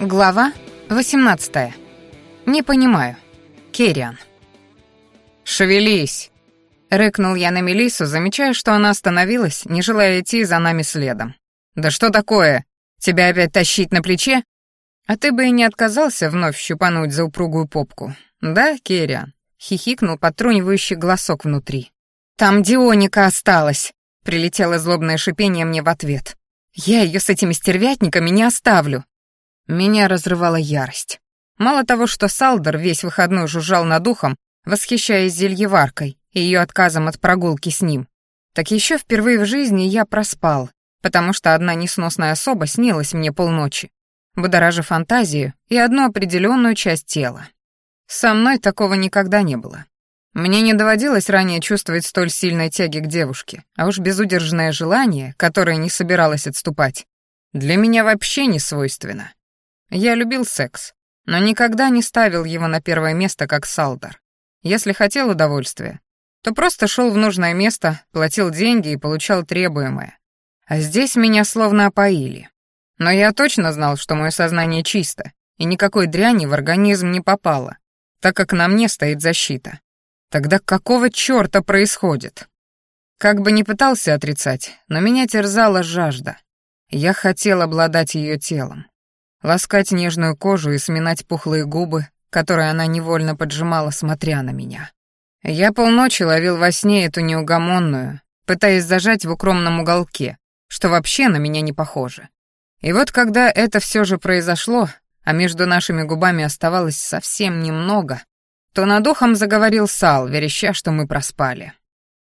Глава 18. Не понимаю. Керриан. «Шевелись!» — рыкнул я на Мелису, замечая, что она остановилась, не желая идти за нами следом. «Да что такое? Тебя опять тащить на плече?» «А ты бы и не отказался вновь щупануть за упругую попку, да, Керриан?» — хихикнул потрунивающий голосок внутри. «Там Дионика осталась!» — прилетело злобное шипение мне в ответ. «Я ее с этими стервятниками не оставлю!» Меня разрывала ярость. Мало того, что Салдер весь выходной жужжал над ухом, восхищаясь зельеваркой и ее отказом от прогулки с ним, так еще впервые в жизни я проспал, потому что одна несносная особа снилась мне полночи, будоража фантазию и одну определенную часть тела. Со мной такого никогда не было. Мне не доводилось ранее чувствовать столь сильной тяги к девушке, а уж безудержное желание, которое не собиралось отступать, для меня вообще не свойственно. Я любил секс, но никогда не ставил его на первое место, как Салдар. Если хотел удовольствия, то просто шел в нужное место, платил деньги и получал требуемое. А здесь меня словно опоили. Но я точно знал, что мое сознание чисто, и никакой дряни в организм не попало, так как на мне стоит защита. Тогда какого чёрта происходит? Как бы ни пытался отрицать, но меня терзала жажда. Я хотел обладать ее телом ласкать нежную кожу и сминать пухлые губы, которые она невольно поджимала, смотря на меня. Я полночи ловил во сне эту неугомонную, пытаясь зажать в укромном уголке, что вообще на меня не похоже. И вот когда это все же произошло, а между нашими губами оставалось совсем немного, то над ухом заговорил Сал, вереща, что мы проспали.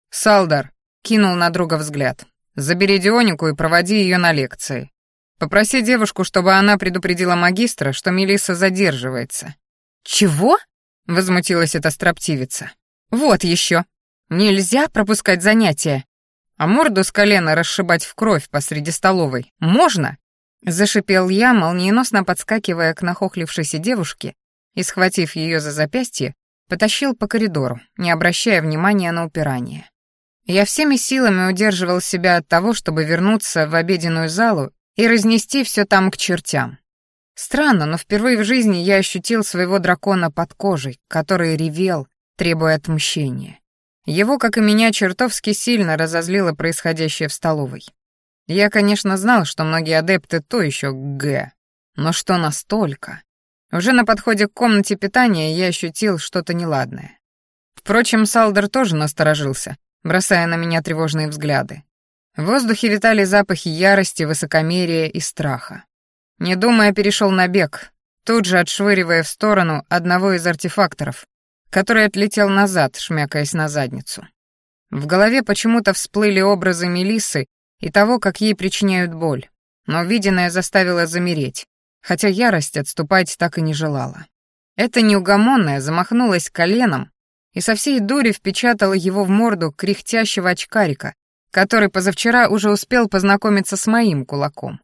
«Салдар», — кинул на друга взгляд, — «забери Дионику и проводи ее на лекции. Попроси девушку, чтобы она предупредила магистра, что Мелисса задерживается». «Чего?» — возмутилась эта строптивица. «Вот еще. Нельзя пропускать занятия. А морду с колена расшибать в кровь посреди столовой можно?» Зашипел я, молниеносно подскакивая к нахохлившейся девушке и, схватив ее за запястье, потащил по коридору, не обращая внимания на упирание. Я всеми силами удерживал себя от того, чтобы вернуться в обеденную залу и разнести все там к чертям. Странно, но впервые в жизни я ощутил своего дракона под кожей, который ревел, требуя отмщения. Его, как и меня, чертовски сильно разозлило происходящее в столовой. Я, конечно, знал, что многие адепты то еще г, но что настолько? Уже на подходе к комнате питания я ощутил что-то неладное. Впрочем, Салдер тоже насторожился, бросая на меня тревожные взгляды. В воздухе витали запахи ярости, высокомерия и страха. Не думая, перешел на бег, тут же отшвыривая в сторону одного из артефакторов, который отлетел назад, шмякаясь на задницу. В голове почему-то всплыли образы Мелисы и того, как ей причиняют боль, но виденное заставило замереть, хотя ярость отступать так и не желала. Эта неугомонная замахнулась коленом и со всей дури впечатала его в морду кряхтящего очкарика, который позавчера уже успел познакомиться с моим кулаком.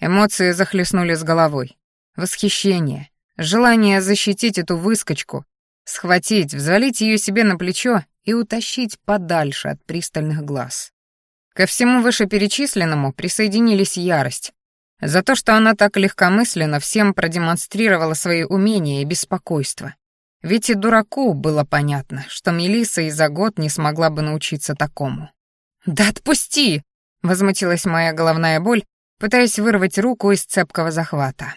Эмоции захлестнули с головой. Восхищение, желание защитить эту выскочку, схватить, взвалить ее себе на плечо и утащить подальше от пристальных глаз. Ко всему вышеперечисленному присоединились ярость. За то, что она так легкомысленно всем продемонстрировала свои умения и беспокойство. Ведь и дураку было понятно, что Мелиса и за год не смогла бы научиться такому. «Да отпусти!» — возмутилась моя головная боль, пытаясь вырвать руку из цепкого захвата.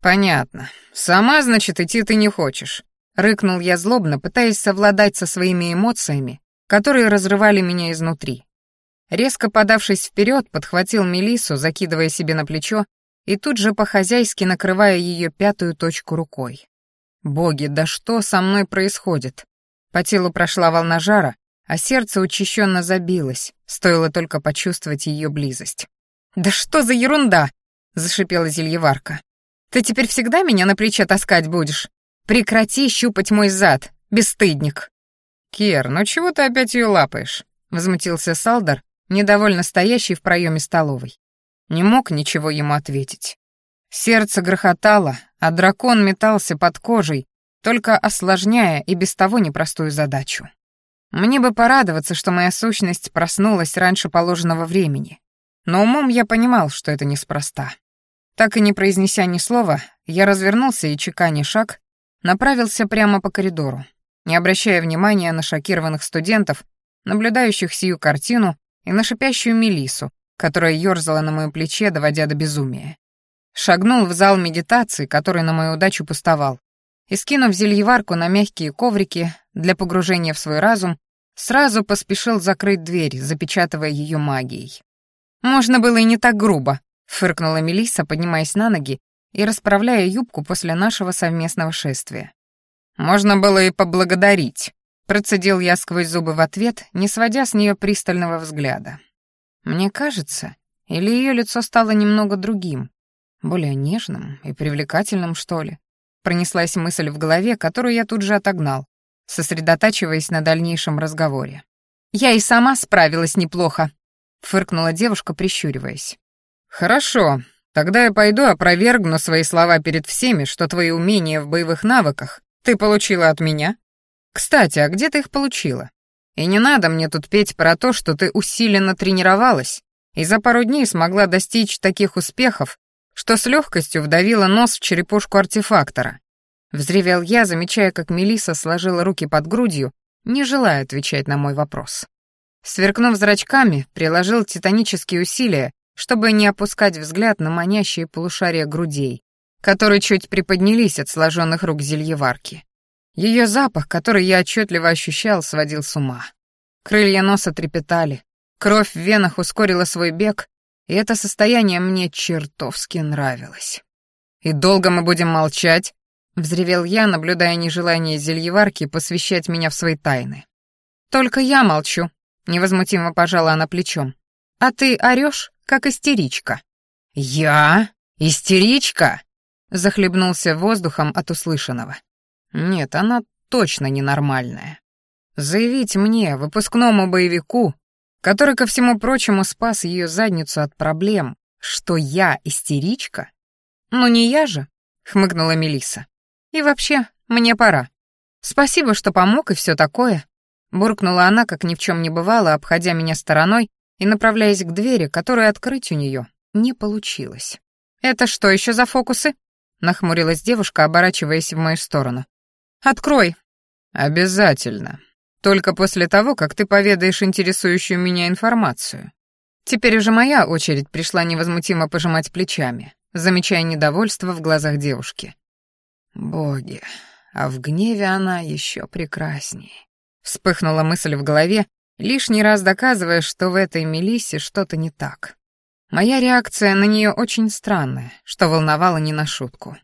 «Понятно. Сама, значит, идти ты не хочешь», — рыкнул я злобно, пытаясь совладать со своими эмоциями, которые разрывали меня изнутри. Резко подавшись вперед, подхватил Мелису, закидывая себе на плечо, и тут же по-хозяйски накрывая ее пятую точку рукой. «Боги, да что со мной происходит?» По телу прошла волна жара, а сердце учащенно забилось, стоило только почувствовать ее близость. «Да что за ерунда!» — зашипела зельеварка. «Ты теперь всегда меня на плече таскать будешь? Прекрати щупать мой зад, бесстыдник!» «Кер, ну чего ты опять ее лапаешь?» — возмутился Салдар, недовольно стоящий в проеме столовой. Не мог ничего ему ответить. Сердце грохотало, а дракон метался под кожей, только осложняя и без того непростую задачу. Мне бы порадоваться, что моя сущность проснулась раньше положенного времени. Но умом я понимал, что это неспроста. Так и не произнеся ни слова, я развернулся и, чеканя шаг, направился прямо по коридору, не обращая внимания на шокированных студентов, наблюдающих сию картину, и на шипящую Мелису, которая ёрзала на моем плече, доводя до безумия. Шагнул в зал медитации, который на мою удачу пустовал, и, скинув зельеварку на мягкие коврики, для погружения в свой разум, сразу поспешил закрыть дверь, запечатывая ее магией. «Можно было и не так грубо», — фыркнула Мелисса, поднимаясь на ноги и расправляя юбку после нашего совместного шествия. «Можно было и поблагодарить», — процедил я сквозь зубы в ответ, не сводя с нее пристального взгляда. «Мне кажется, или ее лицо стало немного другим, более нежным и привлекательным, что ли?» Пронеслась мысль в голове, которую я тут же отогнал, сосредотачиваясь на дальнейшем разговоре. «Я и сама справилась неплохо», — фыркнула девушка, прищуриваясь. «Хорошо, тогда я пойду опровергну свои слова перед всеми, что твои умения в боевых навыках ты получила от меня. Кстати, а где ты их получила? И не надо мне тут петь про то, что ты усиленно тренировалась и за пару дней смогла достичь таких успехов, что с легкостью вдавила нос в черепушку артефактора. Взревел я, замечая, как Мелиса сложила руки под грудью, не желая отвечать на мой вопрос. Сверкнув зрачками, приложил титанические усилия, чтобы не опускать взгляд на манящие полушария грудей, которые чуть приподнялись от сложенных рук зельеварки. Ее запах, который я отчетливо ощущал, сводил с ума. Крылья носа трепетали, кровь в венах ускорила свой бег, и это состояние мне чертовски нравилось. «И долго мы будем молчать?» Взревел я, наблюдая нежелание зельеварки посвящать меня в свои тайны. «Только я молчу», — невозмутимо пожала она плечом. «А ты орёшь, как истеричка». «Я? Истеричка?» — захлебнулся воздухом от услышанного. «Нет, она точно ненормальная. Заявить мне, выпускному боевику, который, ко всему прочему, спас ее задницу от проблем, что я истеричка? Ну не я же, — хмыкнула Мелиса. И вообще, мне пора. Спасибо, что помог и все такое. Буркнула она, как ни в чем не бывало, обходя меня стороной и направляясь к двери, которую открыть у нее не получилось. «Это что еще за фокусы?» — нахмурилась девушка, оборачиваясь в мою сторону. «Открой!» «Обязательно. Только после того, как ты поведаешь интересующую меня информацию». Теперь уже моя очередь пришла невозмутимо пожимать плечами, замечая недовольство в глазах девушки. Боги, а в гневе она еще прекраснее. Вспыхнула мысль в голове, лишний раз доказывая, что в этой Мелиссе что-то не так. Моя реакция на нее очень странная, что волновало не на шутку.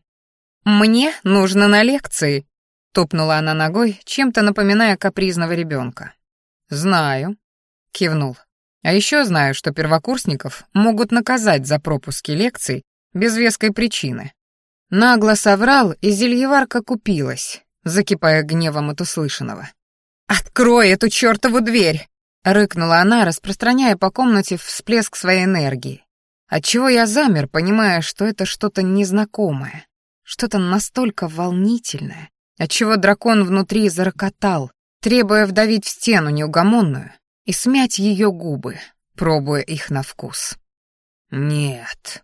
«Мне нужно на лекции», — Тупнула она ногой, чем-то напоминая капризного ребенка. «Знаю», — кивнул. «А еще знаю, что первокурсников могут наказать за пропуски лекций без веской причины, Нагло соврал, и зельеварка купилась, закипая гневом от услышанного. «Открой эту чертову дверь!» — рыкнула она, распространяя по комнате всплеск своей энергии. Отчего я замер, понимая, что это что-то незнакомое, что-то настолько волнительное, отчего дракон внутри зарокотал, требуя вдавить в стену неугомонную и смять ее губы, пробуя их на вкус. «Нет»,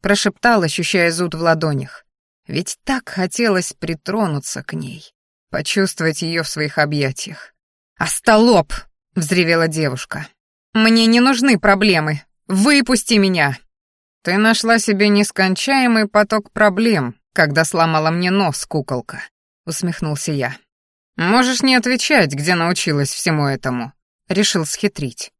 прошептал, ощущая зуд в ладонях. Ведь так хотелось притронуться к ней, почувствовать ее в своих объятиях. «А «Остолоп!» — взревела девушка. «Мне не нужны проблемы! Выпусти меня!» «Ты нашла себе нескончаемый поток проблем, когда сломала мне нос, куколка», — усмехнулся я. «Можешь не отвечать, где научилась всему этому», — решил схитрить.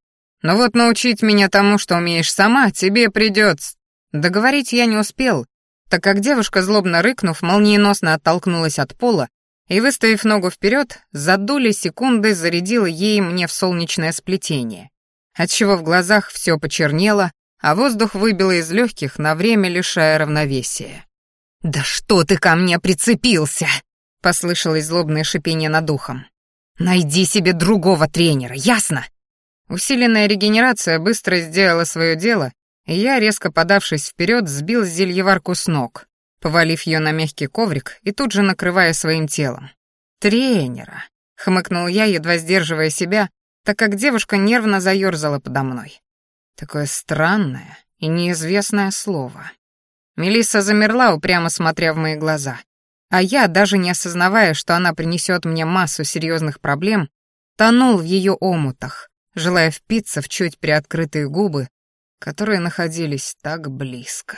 «Но вот научить меня тому, что умеешь сама, тебе придется Договорить я не успел, так как девушка, злобно рыкнув, молниеносно оттолкнулась от пола и, выставив ногу вперед, за доли секунды зарядила ей мне в солнечное сплетение, отчего в глазах все почернело, а воздух выбило из легких, на время лишая равновесия. «Да что ты ко мне прицепился?» — послышалось злобное шипение над ухом. «Найди себе другого тренера, ясно?» Усиленная регенерация быстро сделала свое дело, я, резко подавшись вперед, сбил зельеварку с ног, повалив ее на мягкий коврик и тут же накрывая своим телом. «Тренера!» — хмыкнул я, едва сдерживая себя, так как девушка нервно заерзала подо мной. Такое странное и неизвестное слово. Мелисса замерла, упрямо смотря в мои глаза. А я, даже не осознавая, что она принесет мне массу серьезных проблем, тонул в ее омутах, желая впиться в чуть приоткрытые губы которые находились так близко.